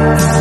Bye.